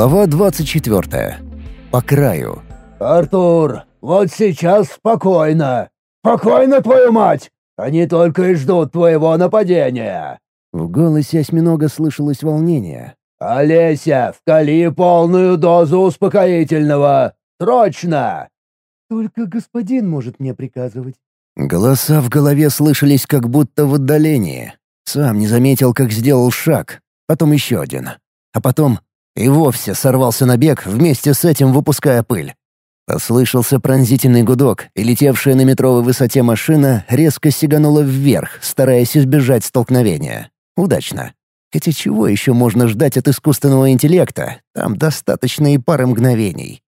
Глава 24. По краю. «Артур, вот сейчас спокойно. Спокойно, твою мать! Они только и ждут твоего нападения!» В голосе осьминога слышалось волнение. «Олеся, вкали полную дозу успокоительного! Срочно!» «Только господин может мне приказывать». Голоса в голове слышались как будто в отдалении. Сам не заметил, как сделал шаг, потом еще один. А потом и вовсе сорвался на бег, вместе с этим выпуская пыль. Послышался пронзительный гудок, и летевшая на метровой высоте машина резко сиганула вверх, стараясь избежать столкновения. Удачно. Хотя чего еще можно ждать от искусственного интеллекта? Там достаточно и пары мгновений.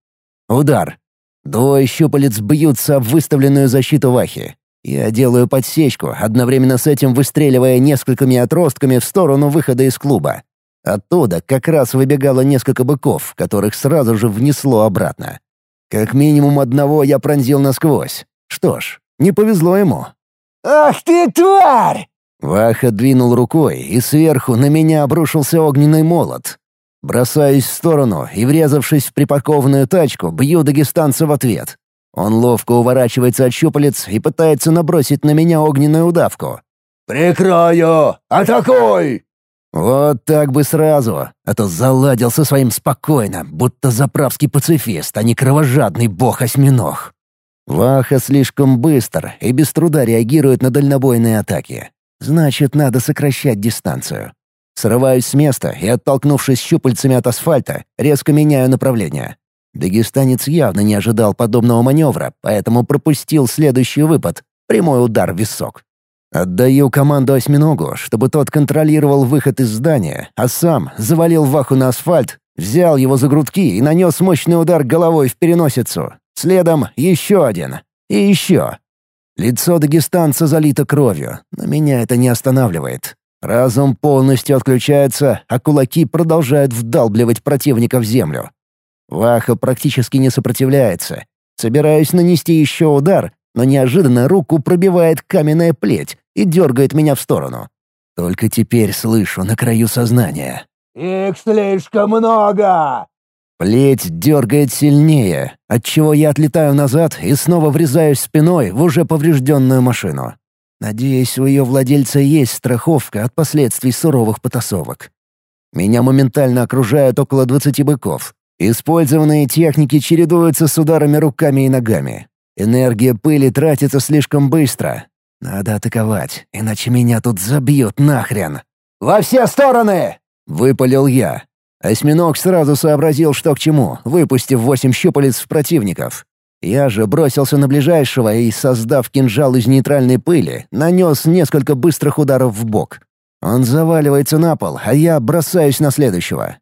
Удар. Двое щупалец бьются об выставленную защиту Вахи. Я делаю подсечку, одновременно с этим выстреливая несколькими отростками в сторону выхода из клуба. Оттуда как раз выбегало несколько быков, которых сразу же внесло обратно. Как минимум одного я пронзил насквозь. Что ж, не повезло ему. «Ах ты, тварь!» Ваха двинул рукой, и сверху на меня обрушился огненный молот. Бросаюсь в сторону и, врезавшись в припаркованную тачку, бью дагестанца в ответ. Он ловко уворачивается от щупалец и пытается набросить на меня огненную удавку. «Прикрою! Атакуй!» Вот так бы сразу, а то заладил со своим спокойно, будто заправский пацифист, а не кровожадный бог-осьминог. Ваха слишком быстр и без труда реагирует на дальнобойные атаки. Значит, надо сокращать дистанцию. Срываюсь с места и, оттолкнувшись щупальцами от асфальта, резко меняю направление. Дагестанец явно не ожидал подобного маневра, поэтому пропустил следующий выпад — прямой удар в висок. Отдаю команду осьминогу, чтобы тот контролировал выход из здания, а сам завалил Ваху на асфальт, взял его за грудки и нанес мощный удар головой в переносицу. Следом еще один. И еще. Лицо дагестанца залито кровью, но меня это не останавливает. Разум полностью отключается, а кулаки продолжают вдалбливать противника в землю. Ваха практически не сопротивляется. Собираюсь нанести еще удар, но неожиданно руку пробивает каменная плеть и дергает меня в сторону. Только теперь слышу на краю сознания. «Их слишком много!» Плеть дергает сильнее, отчего я отлетаю назад и снова врезаюсь спиной в уже поврежденную машину. Надеюсь, у ее владельца есть страховка от последствий суровых потасовок. Меня моментально окружают около двадцати быков. Использованные техники чередуются с ударами руками и ногами. Энергия пыли тратится слишком быстро. Надо атаковать, иначе меня тут забьют нахрен. «Во все стороны!» — выпалил я. Осьминог сразу сообразил, что к чему, выпустив восемь щупалец в противников. Я же бросился на ближайшего и, создав кинжал из нейтральной пыли, нанес несколько быстрых ударов в бок. Он заваливается на пол, а я бросаюсь на следующего.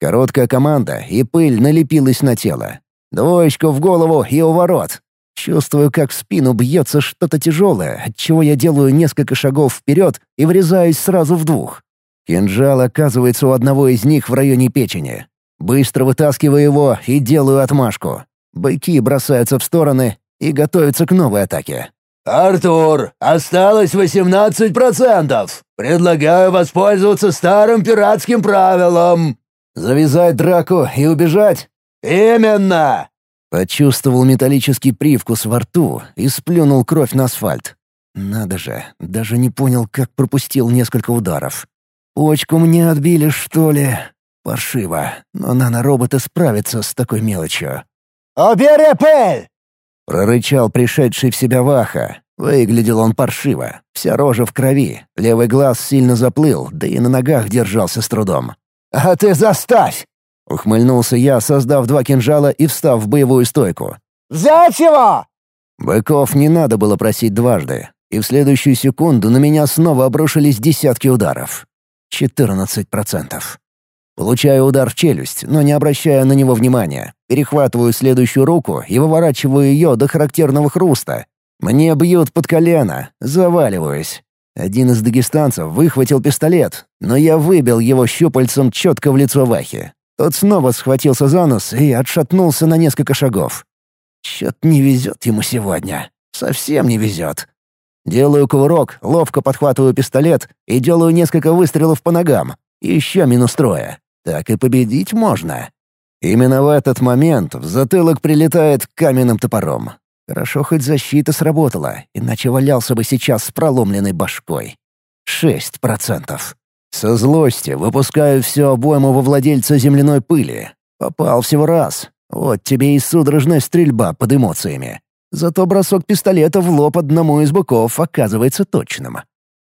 Короткая команда, и пыль налепилась на тело. Двоечку в голову и уворот. Чувствую, как в спину бьется что-то тяжелое, отчего я делаю несколько шагов вперед и врезаюсь сразу в двух. Кинжал оказывается у одного из них в районе печени. Быстро вытаскиваю его и делаю отмашку. Быки бросаются в стороны и готовятся к новой атаке. «Артур, осталось 18%! Предлагаю воспользоваться старым пиратским правилом!» «Завязать драку и убежать?» «Именно!» Почувствовал металлический привкус во рту и сплюнул кровь на асфальт. Надо же, даже не понял, как пропустил несколько ударов. Почку мне отбили, что ли? Паршиво, но нанороботы справятся с такой мелочью. «Убери пыль!» — прорычал пришедший в себя Ваха. Выглядел он паршиво, вся рожа в крови, левый глаз сильно заплыл, да и на ногах держался с трудом. «А ты заставь!» Ухмыльнулся я, создав два кинжала и встав в боевую стойку. «Взять его!» Быков не надо было просить дважды, и в следующую секунду на меня снова обрушились десятки ударов. Четырнадцать процентов. Получаю удар в челюсть, но не обращая на него внимания. Перехватываю следующую руку и выворачиваю ее до характерного хруста. Мне бьют под колено, заваливаюсь. Один из дагестанцев выхватил пистолет, но я выбил его щупальцем четко в лицо Вахи. Тот снова схватился за нос и отшатнулся на несколько шагов. Чё-то не везет ему сегодня. Совсем не везет. Делаю кувырок, ловко подхватываю пистолет и делаю несколько выстрелов по ногам. Еще минус трое. Так и победить можно. Именно в этот момент в затылок прилетает каменным топором. Хорошо хоть защита сработала, иначе валялся бы сейчас с проломленной башкой. Шесть процентов. Со злости выпускаю всю обойму во владельца земляной пыли. Попал всего раз. Вот тебе и судорожная стрельба под эмоциями. Зато бросок пистолета в лоб одному из быков оказывается точным.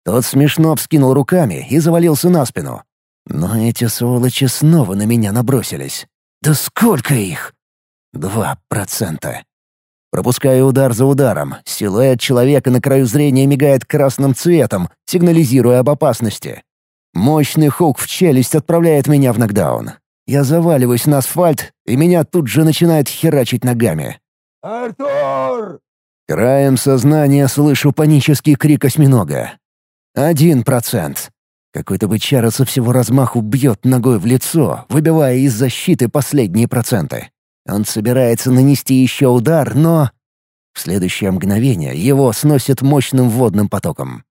Тот смешно вскинул руками и завалился на спину. Но эти сволочи снова на меня набросились. Да сколько их? Два процента. Пропускаю удар за ударом. Силуэт человека на краю зрения мигает красным цветом, сигнализируя об опасности. Мощный хук в челюсть отправляет меня в нокдаун. Я заваливаюсь на асфальт, и меня тут же начинает херачить ногами. «Артур!» Краем сознания слышу панический крик осьминога. Один процент. Какой-то бычара со всего размаху бьет ногой в лицо, выбивая из защиты последние проценты. Он собирается нанести еще удар, но... В следующее мгновение его сносит мощным водным потоком.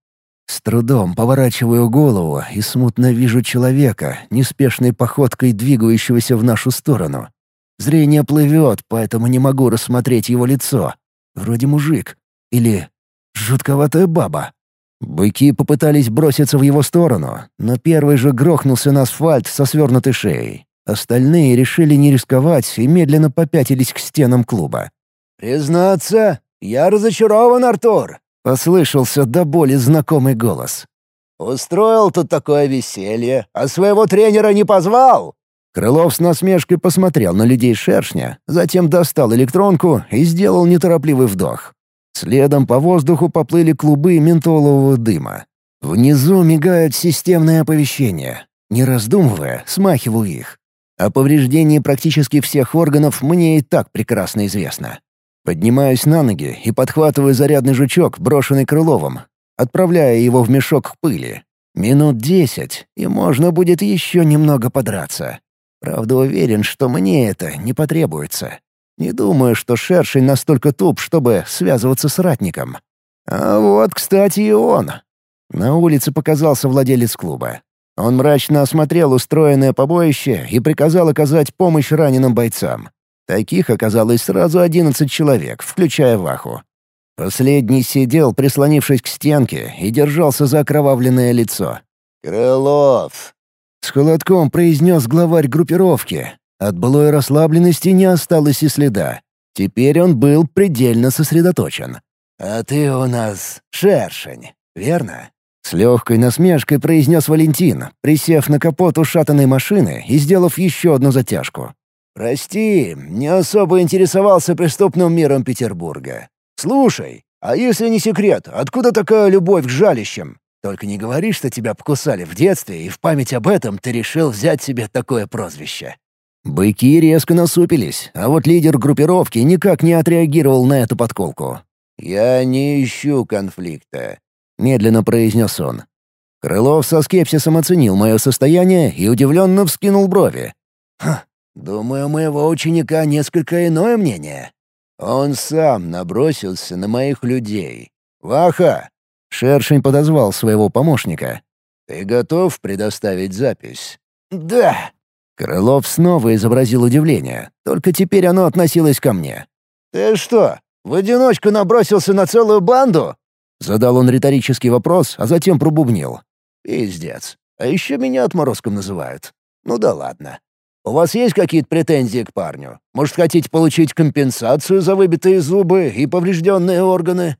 С трудом поворачиваю голову и смутно вижу человека, неспешной походкой двигающегося в нашу сторону. Зрение плывет, поэтому не могу рассмотреть его лицо. Вроде мужик. Или жутковатая баба. Быки попытались броситься в его сторону, но первый же грохнулся на асфальт со свернутой шеей. Остальные решили не рисковать и медленно попятились к стенам клуба. «Признаться, я разочарован, Артур», — послышался до боли знакомый голос. «Устроил тут такое веселье, а своего тренера не позвал?» Крылов с насмешкой посмотрел на людей шершня, затем достал электронку и сделал неторопливый вдох. Следом по воздуху поплыли клубы ментолового дыма. Внизу мигают системные оповещения. Не раздумывая, смахиваю их. О повреждении практически всех органов мне и так прекрасно известно. Поднимаюсь на ноги и подхватываю зарядный жучок, брошенный Крыловым, отправляя его в мешок к пыли. Минут десять, и можно будет еще немного подраться. Правда, уверен, что мне это не потребуется. Не думаю, что шершень настолько туп, чтобы связываться с ратником. А вот, кстати, и он. На улице показался владелец клуба. Он мрачно осмотрел устроенное побоище и приказал оказать помощь раненым бойцам. Таких оказалось сразу одиннадцать человек, включая Ваху. Последний сидел, прислонившись к стенке, и держался за окровавленное лицо. «Крылов!» — с холодком произнес главарь группировки, от былой расслабленности не осталось и следа. Теперь он был предельно сосредоточен. «А ты у нас шершень, верно?» С легкой насмешкой произнес Валентин, присев на капот ушатанной машины и сделав еще одну затяжку. «Прости, не особо интересовался преступным миром Петербурга. Слушай, а если не секрет, откуда такая любовь к жалищам? Только не говори, что тебя покусали в детстве, и в память об этом ты решил взять себе такое прозвище». Быки резко насупились, а вот лидер группировки никак не отреагировал на эту подколку. «Я не ищу конфликта», — медленно произнес он. Крылов со скепсисом оценил мое состояние и удивленно вскинул брови. «Ха, думаю, у моего ученика несколько иное мнение. Он сам набросился на моих людей. Ваха!» Шершень подозвал своего помощника. «Ты готов предоставить запись?» «Да!» Крылов снова изобразил удивление, только теперь оно относилось ко мне. «Ты что, в одиночку набросился на целую банду?» Задал он риторический вопрос, а затем пробубнил. «Пиздец. А еще меня отморозком называют. Ну да ладно. У вас есть какие-то претензии к парню? Может, хотите получить компенсацию за выбитые зубы и поврежденные органы?»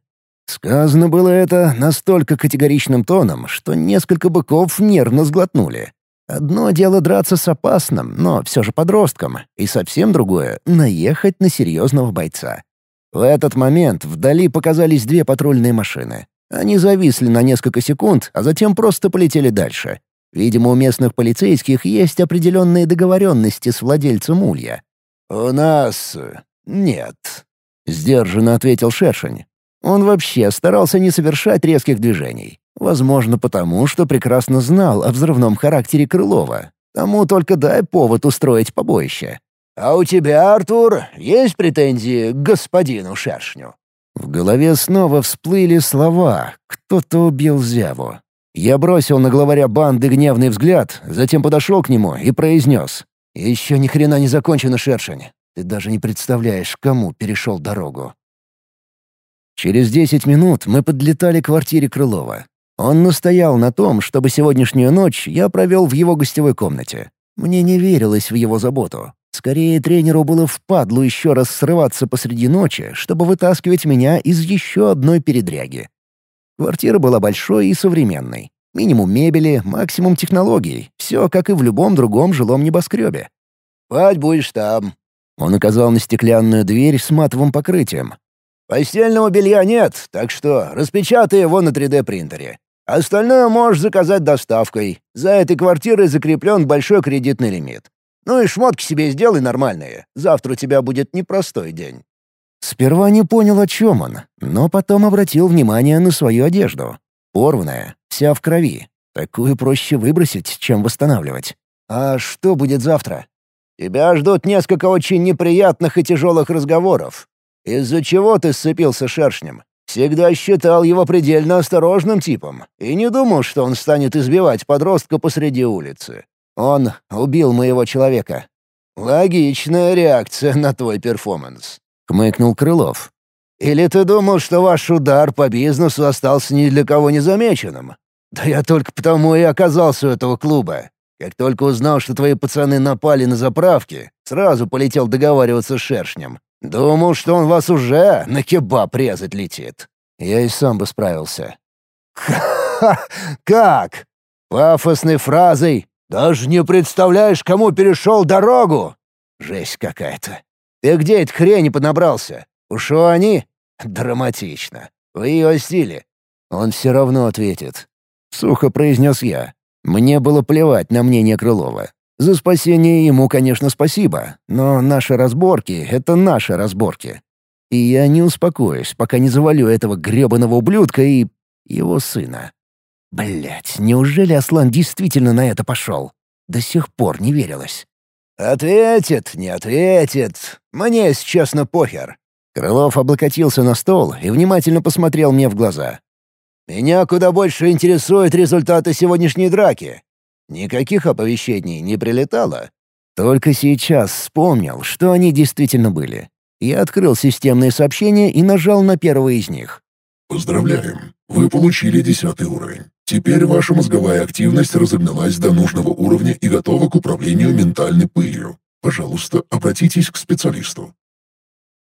Сказано было это настолько категоричным тоном, что несколько быков нервно сглотнули. Одно дело драться с опасным, но все же подростком, и совсем другое — наехать на серьезного бойца. В этот момент вдали показались две патрульные машины. Они зависли на несколько секунд, а затем просто полетели дальше. Видимо, у местных полицейских есть определенные договоренности с владельцем улья. «У нас... нет», — сдержанно ответил Шершень. Он вообще старался не совершать резких движений. Возможно, потому что прекрасно знал о взрывном характере Крылова. Тому только дай повод устроить побоище. «А у тебя, Артур, есть претензии к господину Шершню?» В голове снова всплыли слова «Кто-то убил Зяву». Я бросил на главаря банды гневный взгляд, затем подошел к нему и произнес Еще ни хрена не закончена шершень. Ты даже не представляешь, кому перешел дорогу. Через десять минут мы подлетали к квартире Крылова. Он настоял на том, чтобы сегодняшнюю ночь я провел в его гостевой комнате. Мне не верилось в его заботу. Скорее, тренеру было впадлу еще раз срываться посреди ночи, чтобы вытаскивать меня из еще одной передряги. Квартира была большой и современной. Минимум мебели, максимум технологий. Все как и в любом другом жилом небоскребе. «Спать будешь там». Он указал на стеклянную дверь с матовым покрытием. «Постельного белья нет, так что распечатай его на 3D-принтере. Остальное можешь заказать доставкой. За этой квартирой закреплен большой кредитный лимит. Ну и шмотки себе сделай нормальные. Завтра у тебя будет непростой день». Сперва не понял, о чем он, но потом обратил внимание на свою одежду. Порванная, вся в крови. Такую проще выбросить, чем восстанавливать. «А что будет завтра?» «Тебя ждут несколько очень неприятных и тяжелых разговоров. Из-за чего ты сцепился шершнем? Всегда считал его предельно осторожным типом и не думал, что он станет избивать подростка посреди улицы. Он убил моего человека. Логичная реакция на твой перформанс. Хмыкнул Крылов. Или ты думал, что ваш удар по бизнесу остался ни для кого незамеченным? Да я только потому и оказался у этого клуба. Как только узнал, что твои пацаны напали на заправки, сразу полетел договариваться с шершнем. Думал, что он вас уже на кебаб резать летит. Я и сам бы справился. Как? Пафосной фразой «Даже не представляешь, кому перешел дорогу!» Жесть какая-то. Ты где этой хрени поднабрался? Ушел они? Драматично. В ее стиле. Он все равно ответит. Сухо произнес я. Мне было плевать на мнение Крылова. За спасение ему, конечно, спасибо, но наши разборки — это наши разборки. И я не успокоюсь, пока не завалю этого гребаного ублюдка и... его сына. Блять, неужели Аслан действительно на это пошел? До сих пор не верилось. «Ответит, не ответит. Мне, если честно, похер». Крылов облокотился на стол и внимательно посмотрел мне в глаза. «Меня куда больше интересуют результаты сегодняшней драки. Никаких оповещений не прилетало?» Только сейчас вспомнил, что они действительно были. Я открыл системные сообщения и нажал на первый из них. «Поздравляем! Вы получили десятый уровень. Теперь ваша мозговая активность разогналась до нужного уровня и готова к управлению ментальной пылью. Пожалуйста, обратитесь к специалисту».